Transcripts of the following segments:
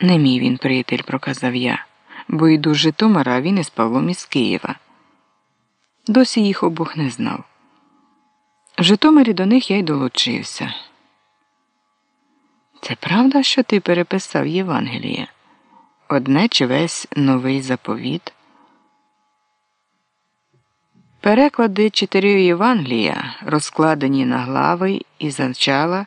Не мій він, приятель, проказав я, бо йду з Житомира, а він із Павлом із Києва. Досі їх обох не знав. В Житомирі до них я й долучився. Це правда, що ти переписав Євангеліє? Одне чи весь новий заповіт? Переклади чотирьох Євангелія, розкладені на глави і зачала,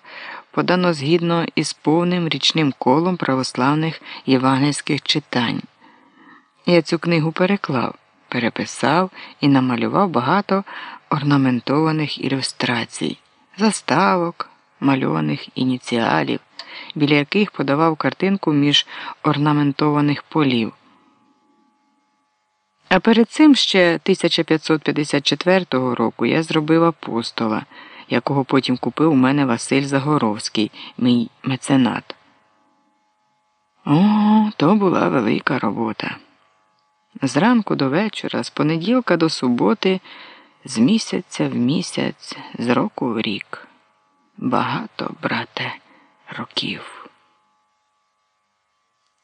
подано згідно із повним річним колом православних євангельських читань. Я цю книгу переклав, переписав і намалював багато орнаментованих ілюстрацій, заставок, мальованих ініціалів, біля яких подавав картинку між орнаментованих полів. А перед цим ще 1554 року я зробив апостола, якого потім купив у мене Василь Загоровський, мій меценат. О, то була велика робота. Зранку до вечора, з понеділка до суботи, з місяця в місяць, з року в рік. Багато, брате, років.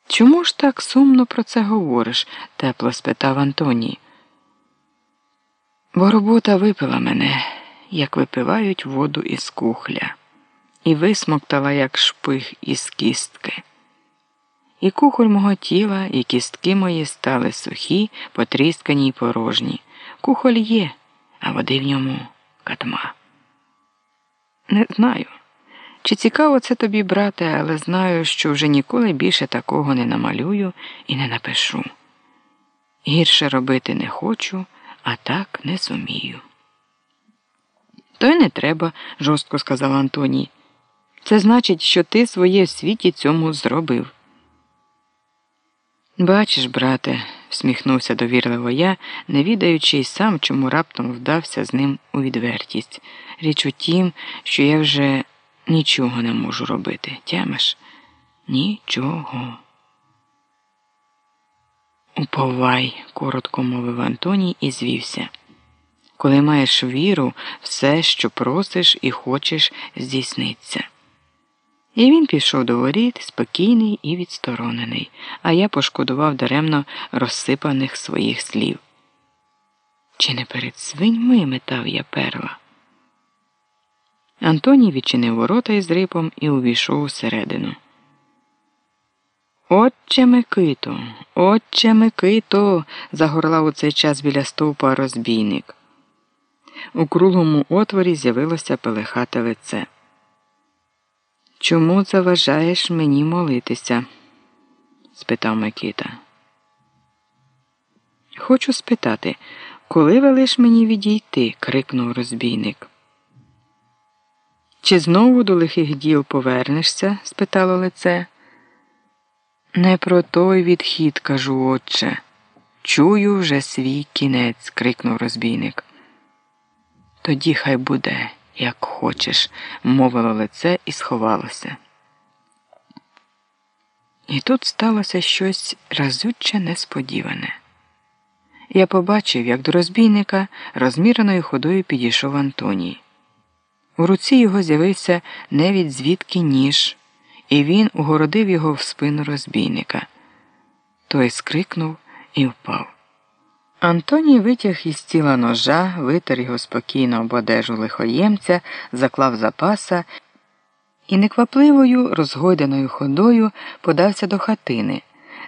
Чому ж так сумно про це говориш? тепло спитав Антоній. Бо робота випила мене, як випивають воду із кухля, і висмоктала, як шпих із кістки. І кухоль мого тіла, і кістки мої стали сухі, потріскані й порожні. Кухоль є, а води в ньому катма. Не знаю. Чи цікаво це тобі, брате, але знаю, що вже ніколи більше такого не намалюю і не напишу. Гірше робити не хочу, а так не зумію. То й не треба, жорстко сказав Антоній. Це значить, що ти своє в світі цьому зробив. Бачиш, брате, всміхнувся довірливо я, не відаючи й сам, чому раптом вдався з ним у відвертість. Річ у тім, що я вже нічого не можу робити. Тямиш? Нічого. Уповай, коротко мовив Антоній і звівся. Коли маєш віру, все, що просиш і хочеш, здійсниться. І він пішов до воріт, спокійний і відсторонений, а я пошкодував даремно розсипаних своїх слів. Чи не перед свиньми метав я перла? Антоній відчинив ворота із рипом і увійшов усередину. Отче Микито, отче Микито. загорлав у цей час біля стовпа розбійник. У круглому отворі з'явилося пелехате лице. Чому заважаєш мені молитися? спитав Микита. Хочу спитати, коли велиш мені відійти? крикнув розбійник. Чи знову до лихих діл повернешся? спитало лице. Не про той відхід, кажу, отче. Чую вже свій кінець, крикнув розбійник. Тоді хай буде, як хочеш, мовило лице і сховалося. І тут сталося щось разюче несподіване. Я побачив, як до розбійника розміреною ходою підійшов Антоній. У руці його з'явився невід звідки ніж, і він угородив його в спину розбійника. Той скрикнув і впав. Антоній витяг із тіла ножа, витер його спокійно об одежу лихоємця, заклав запаса і неквапливою, розгойденою ходою подався до хатини,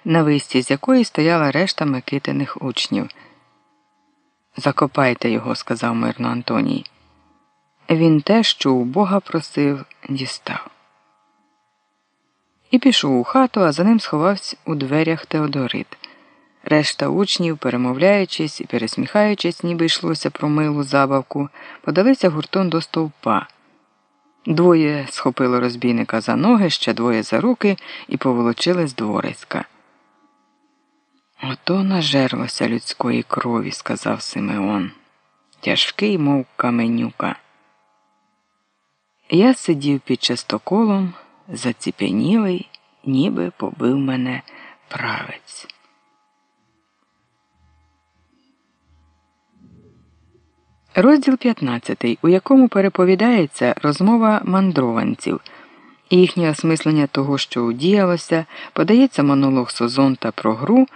на висті з якої стояла решта Микитиних учнів. Закопайте його, сказав мирно Антоній. Він те, що у Бога просив, дістав. І пішов у хату, а за ним сховався у дверях Теодорит. Решта учнів, перемовляючись і пересміхаючись, ніби йшлося про милу забавку, подалися гуртом до стовпа. Двоє схопило розбійника за ноги, ще двоє за руки і поволочили з дворецька. Ото нажерлося людської крові, сказав Симеон. Тяжкий, мов каменюка. Я сидів під частоколом, заціпенілий, ніби побив мене правець. Розділ 15, у якому переповідається розмова мандрованців, їхнє осмислення того, що удіялося, подається монолог Созонта про гру.